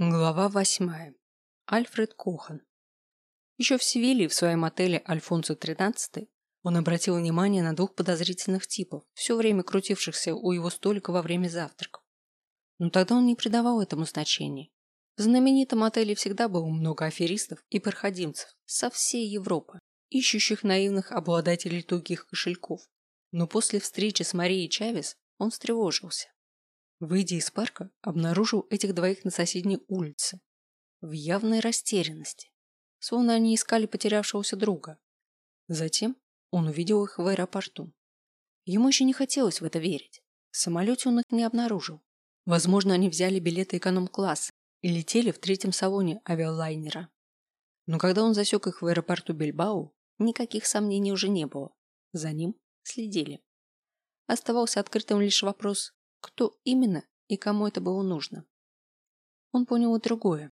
Глава восьмая. Альфред Кохан. Еще в Севилье в своем отеле «Альфонсо XIII» он обратил внимание на двух подозрительных типов, все время крутившихся у его столика во время завтраков. Но тогда он не придавал этому значения. В знаменитом отеле всегда было много аферистов и проходимцев со всей Европы, ищущих наивных обладателей тугих кошельков. Но после встречи с Марией Чавес он встревожился. Выйдя из парка, обнаружил этих двоих на соседней улице. В явной растерянности. Словно они искали потерявшегося друга. Затем он увидел их в аэропорту. Ему еще не хотелось в это верить. В самолете он их не обнаружил. Возможно, они взяли билеты эконом-класса и летели в третьем салоне авиалайнера. Но когда он засек их в аэропорту Бильбао, никаких сомнений уже не было. За ним следили. Оставался открытым лишь вопрос, кто именно и кому это было нужно. Он понял и другое.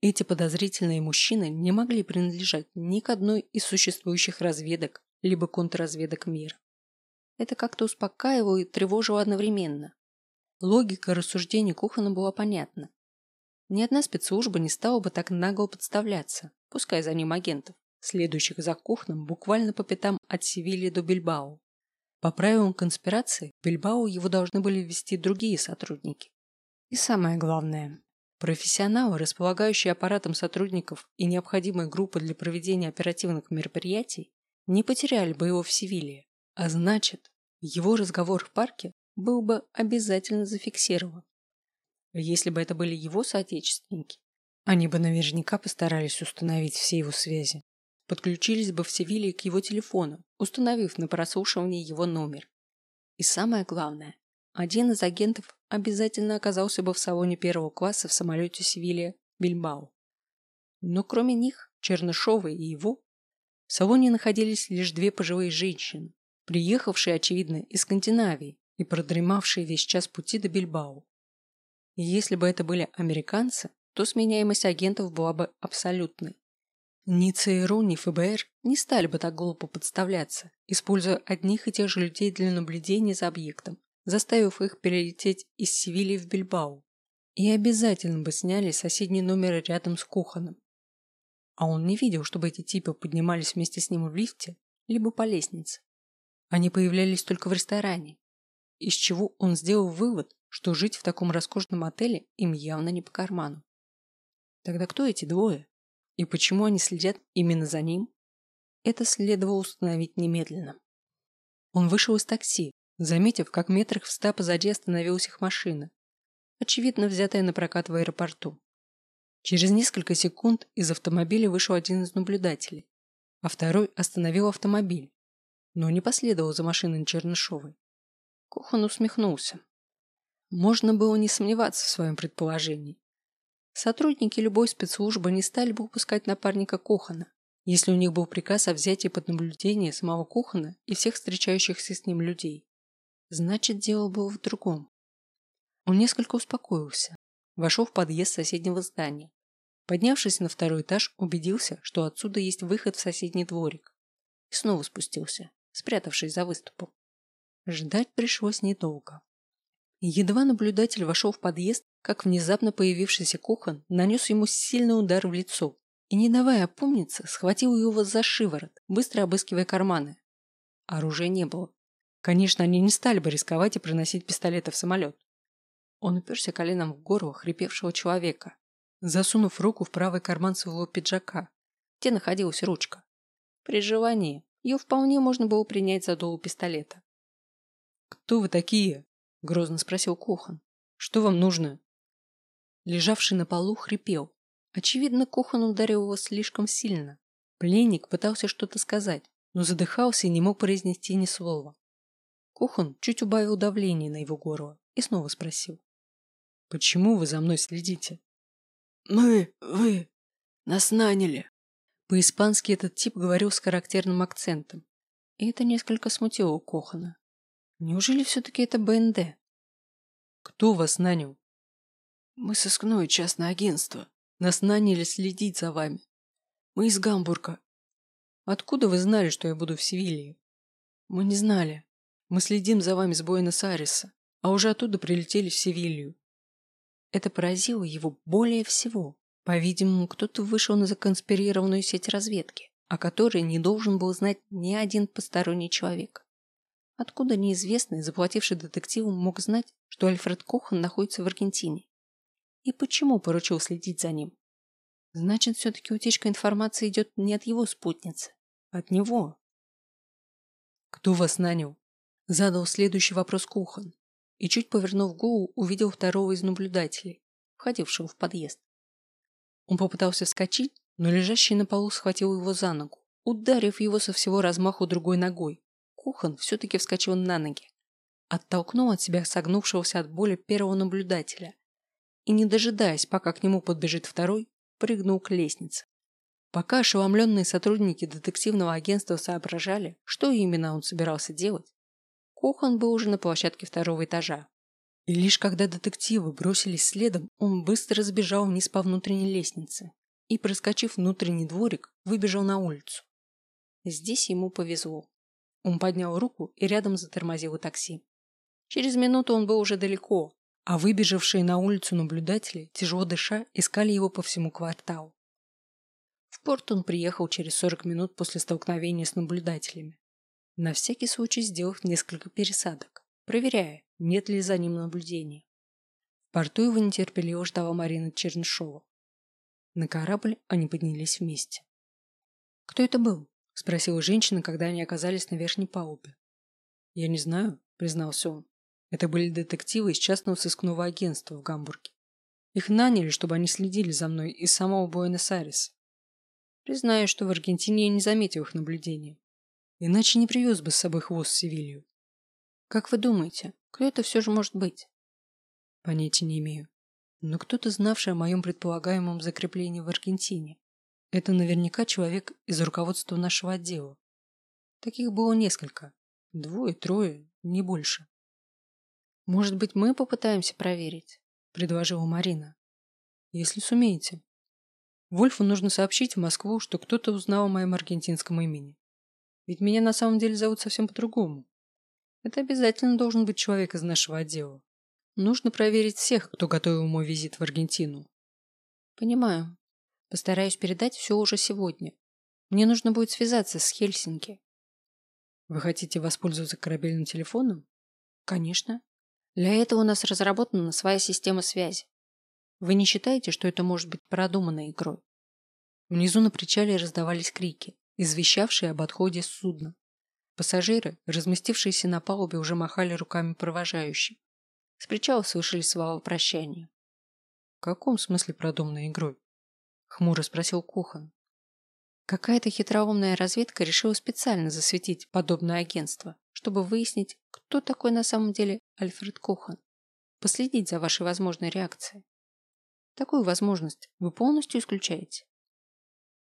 Эти подозрительные мужчины не могли принадлежать ни к одной из существующих разведок либо контрразведок мира. Это как-то успокаивало и тревожило одновременно. Логика рассуждений Кухана была понятна. Ни одна спецслужба не стала бы так нагло подставляться, пускай за ним агентов, следующих за Кухном буквально по пятам от Севильи до Бильбао. По правилам конспирации, Бильбао его должны были вести другие сотрудники. И самое главное, профессионалы, располагающие аппаратом сотрудников и необходимой группы для проведения оперативных мероприятий, не потеряли бы его в Севилье, а значит, его разговор в парке был бы обязательно зафиксирован. Если бы это были его соотечественники, они бы наверняка постарались установить все его связи подключились бы в Севилье к его телефону, установив на прослушивание его номер. И самое главное, один из агентов обязательно оказался бы в салоне первого класса в самолете Севилья Бильбао. Но кроме них, Чернышова и его, в салоне находились лишь две пожилые женщины, приехавшие, очевидно, из Скандинавии и продремавшие весь час пути до Бильбао. И если бы это были американцы, то сменяемость агентов была бы абсолютной. Ни ЦРУ, ни ФБР не стали бы так глупо подставляться, используя одних и тех же людей для наблюдения за объектом, заставив их перелететь из Севильи в Бильбао. И обязательно бы сняли соседний номер рядом с Куханом. А он не видел, чтобы эти типы поднимались вместе с ним в лифте, либо по лестнице. Они появлялись только в ресторане, из чего он сделал вывод, что жить в таком роскошном отеле им явно не по карману. Тогда кто эти двое? И почему они следят именно за ним? Это следовало установить немедленно. Он вышел из такси, заметив, как метрах в ста позади остановилась их машина, очевидно взятая на прокат в аэропорту. Через несколько секунд из автомобиля вышел один из наблюдателей, а второй остановил автомобиль, но не последовал за машиной Чернышовой. Кохан усмехнулся. Можно было не сомневаться в своем предположении. Сотрудники любой спецслужбы не стали бы упускать напарника Кохана, если у них был приказ о взятии под наблюдение самого Кохана и всех встречающихся с ним людей. Значит, дело было в другом. Он несколько успокоился, вошел в подъезд соседнего здания. Поднявшись на второй этаж, убедился, что отсюда есть выход в соседний дворик. И снова спустился, спрятавшись за выступом. Ждать пришлось недолго. Едва наблюдатель вошел в подъезд, как внезапно появившийся кухон нанес ему сильный удар в лицо и, не давая опомниться, схватил его за шиворот, быстро обыскивая карманы. Оружия не было. Конечно, они не стали бы рисковать и приносить пистолеты в самолет. Он уперся коленом в горло хрипевшего человека, засунув руку в правый карман своего пиджака, где находилась ручка. При желании ее вполне можно было принять за дуло пистолета. «Кто вы такие?» – грозно спросил Кохан. «Что вам нужно?» Лежавший на полу хрипел. Очевидно, Кохан ударил его слишком сильно. Пленник пытался что-то сказать, но задыхался и не мог произнести ни слова. Кохан чуть убавил давление на его горло и снова спросил. «Почему вы за мной следите?» «Мы, вы, нас наняли». По-испански этот тип говорил с характерным акцентом. И это несколько смутило Кохана. Неужели все-таки это БНД? «Кто вас нанял?» Мы сыскное частное агентство. Нас наняли следить за вами. Мы из Гамбурга. Откуда вы знали, что я буду в Севилье? Мы не знали. Мы следим за вами с Буэнос-Айреса, а уже оттуда прилетели в Севилью. Это поразило его более всего. По-видимому, кто-то вышел на законспирированную сеть разведки, о которой не должен был знать ни один посторонний человек. Откуда неизвестный, заплативший детективу, мог знать, что Альфред Кохан находится в Аргентине? И почему поручил следить за ним? Значит, все-таки утечка информации идет не от его спутницы, а от него. «Кто вас нанял?» Задал следующий вопрос Кухан и, чуть повернув голову, увидел второго из наблюдателей, входившего в подъезд. Он попытался вскочить, но лежащий на полу схватил его за ногу, ударив его со всего размаху другой ногой. Кухан все-таки вскочил на ноги, оттолкнул от себя согнувшегося от боли первого наблюдателя и, не дожидаясь, пока к нему подбежит второй, прыгнул к лестнице. Пока ошеломленные сотрудники детективного агентства соображали, что именно он собирался делать, Кохан был уже на площадке второго этажа. И лишь когда детективы бросились следом, он быстро сбежал вниз по внутренней лестнице и, проскочив внутренний дворик, выбежал на улицу. Здесь ему повезло. Он поднял руку и рядом затормозил такси. Через минуту он был уже далеко, а выбежавшие на улицу наблюдатели, тяжело дыша, искали его по всему кварталу. В порт он приехал через 40 минут после столкновения с наблюдателями, на всякий случай сделав несколько пересадок, проверяя, нет ли за ним наблюдения. В порту его нетерпеливо ждала Марина Чернышова. На корабль они поднялись вместе. «Кто это был?» – спросила женщина, когда они оказались на верхней палубе. «Я не знаю», – признался он. Это были детективы из частного сыскного агентства в Гамбурге. Их наняли, чтобы они следили за мной из самого Буэнос-Айреса. Признаю, что в Аргентине я не заметил их наблюдения. Иначе не привез бы с собой хвост в Севилью. Как вы думаете, кто это все же может быть? Понятия не имею. Но кто-то, знавший о моем предполагаемом закреплении в Аргентине. Это наверняка человек из руководства нашего отдела. Таких было несколько. Двое, трое, не больше. «Может быть, мы попытаемся проверить?» – предложила Марина. «Если сумеете. Вольфу нужно сообщить в Москву, что кто-то узнал о моем аргентинском имени. Ведь меня на самом деле зовут совсем по-другому. Это обязательно должен быть человек из нашего отдела. Нужно проверить всех, кто готовил мой визит в Аргентину». «Понимаю. Постараюсь передать все уже сегодня. Мне нужно будет связаться с Хельсинки». «Вы хотите воспользоваться корабельным телефоном?» «Конечно. Для этого у нас разработана своя система связи. Вы не считаете, что это может быть продуманной игрой? Внизу на причале раздавались крики, извещавшие об отходе судна. Пассажиры, разместившиеся на палубе, уже махали руками провожающим. С причала слышали слова прощания. В каком смысле продуманной игрой? Хмуро спросил Кухан. Какая-то хитроумная разведка решила специально засветить подобное агентство, чтобы выяснить, кто такой на самом деле Альфред Кохан. Последить за вашей возможной реакцией. Такую возможность вы полностью исключаете?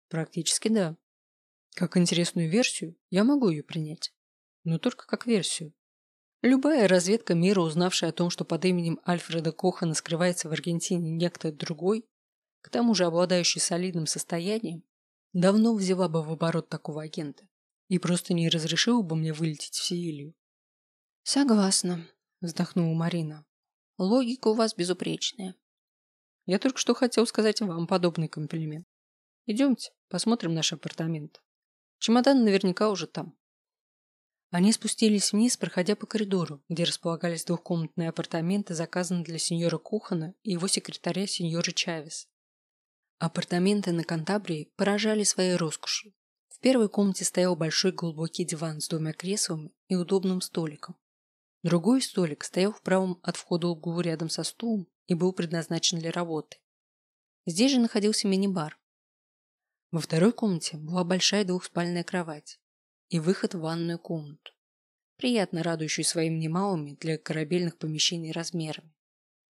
Практически да. Как интересную версию я могу ее принять. Но только как версию. Любая разведка мира, узнавшая о том, что под именем Альфреда Кохана скрывается в Аргентине некто другой, к тому же обладающий солидным состоянием, давно взяла бы в оборот такого агента и просто не разрешила бы мне вылететь в Севилью. Согласна, вздохнула Марина. Логика у вас безупречная. Я только что хотел сказать вам подобный комплимент. Идемте, посмотрим наш апартамент. Чемодан наверняка уже там. Они спустились вниз, проходя по коридору, где располагались двухкомнатные апартаменты, заказанные для сеньора Кухана и его секретаря сеньора Чавес. Апартаменты на Кантабрии поражали своей роскошью. В первой комнате стоял большой глубокий диван с двумя креслами и удобным столиком. Другой столик стоял в правом от входа углу рядом со стулом и был предназначен для работы. Здесь же находился мини-бар. Во второй комнате была большая двухспальная кровать и выход в ванную комнату, приятно радующую своими немалыми для корабельных помещений размерами.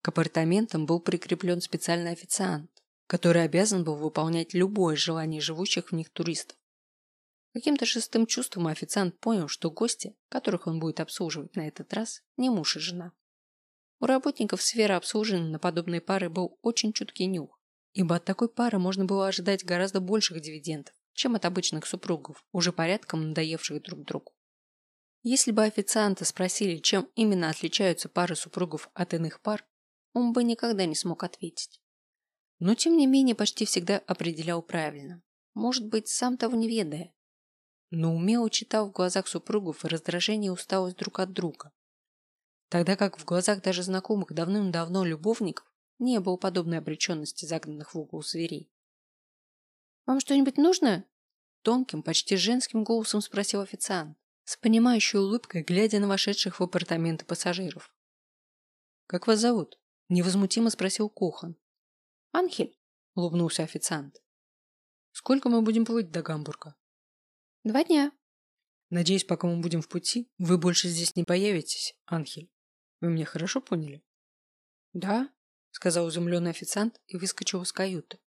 К апартаментам был прикреплен специальный официант, который обязан был выполнять любое желание живущих в них туристов. Каким-то шестым чувством официант понял, что гости, которых он будет обслуживать на этот раз, не муж и жена. У работников сферы обслуживания на подобные пары был очень чуткий нюх, ибо от такой пары можно было ожидать гораздо больших дивидендов, чем от обычных супругов, уже порядком надоевших друг другу. Если бы официанта спросили, чем именно отличаются пары супругов от иных пар, он бы никогда не смог ответить. Но, тем не менее, почти всегда определял правильно. Может быть, сам того не ведая. Но умело читал в глазах супругов раздражение и усталость друг от друга. Тогда как в глазах даже знакомых давным-давно любовников не было подобной обреченности загнанных в угол зверей. «Вам что-нибудь нужно?» Тонким, почти женским голосом спросил официант, с понимающей улыбкой, глядя на вошедших в апартаменты пассажиров. «Как вас зовут?» – невозмутимо спросил Кохан. «Анхель», – улыбнулся официант. «Сколько мы будем плыть до Гамбурга?» «Два дня». «Надеюсь, пока мы будем в пути, вы больше здесь не появитесь, Анхель. Вы меня хорошо поняли?» «Да», – сказал изумленный официант и выскочил из каюты.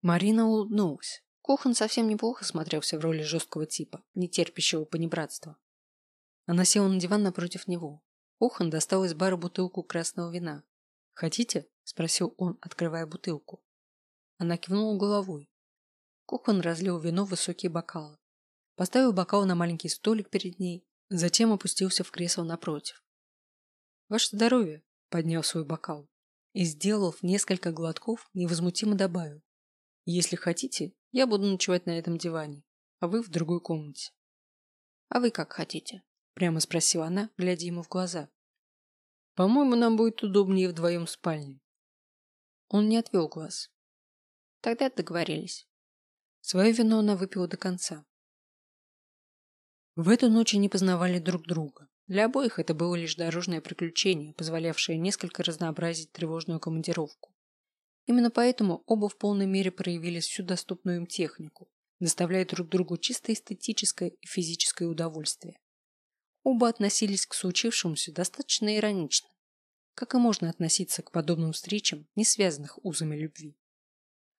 Марина улыбнулась. Кохан совсем неплохо смотрелся в роли жесткого типа, не терпящего понебратства. Она села на диван напротив него. Кохан достал из бара бутылку красного вина. «Хотите?» – спросил он, открывая бутылку. Она кивнула головой. Кохан разлил вино в высокие бокалы. Поставил бокал на маленький столик перед ней, затем опустился в кресло напротив. «Ваше здоровье!» – поднял свой бокал и, сделав несколько глотков, невозмутимо добавил. Если хотите, я буду ночевать на этом диване, а вы в другой комнате. А вы как хотите? Прямо спросила она, глядя ему в глаза. По-моему, нам будет удобнее вдвоем в спальне. Он не отвел глаз. Тогда договорились. Свое вино она выпила до конца. В эту ночь они познавали друг друга. Для обоих это было лишь дорожное приключение, позволявшее несколько разнообразить тревожную командировку. Именно поэтому оба в полной мере проявили всю доступную им технику, доставляя друг другу чисто эстетическое и физическое удовольствие. Оба относились к случившемуся достаточно иронично, как и можно относиться к подобным встречам, не связанных узами любви.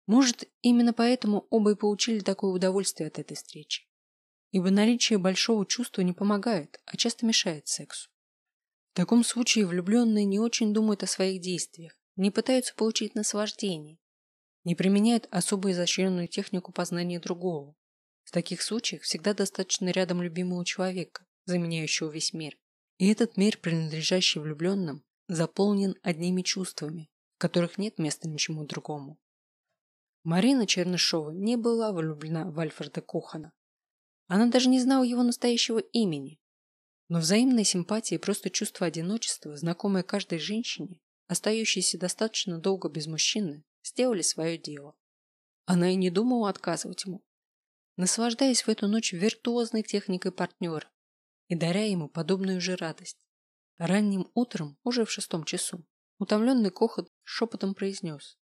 Может, именно поэтому оба и получили такое удовольствие от этой встречи. Ибо наличие большого чувства не помогает, а часто мешает сексу. В таком случае влюбленные не очень думают о своих действиях, не пытаются получить наслаждение, не применяют особо изощренную технику познания другого. В таких случаях всегда достаточно рядом любимого человека, заменяющего весь мир. И этот мир, принадлежащий влюбленным, заполнен одними чувствами, которых нет места ничему другому. Марина Чернышова не была влюблена в Альфреда Кохана. Она даже не знала его настоящего имени. Но взаимная симпатия и просто чувство одиночества, знакомое каждой женщине, остающиеся достаточно долго без мужчины, сделали свое дело. Она и не думала отказывать ему, наслаждаясь в эту ночь виртуозной техникой партнера и даря ему подобную же радость. Ранним утром, уже в шестом часу, утомленный Кохот шепотом произнес.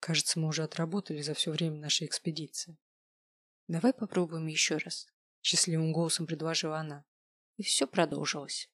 «Кажется, мы уже отработали за все время нашей экспедиции. Давай попробуем еще раз», – счастливым голосом предложила она. И все продолжилось.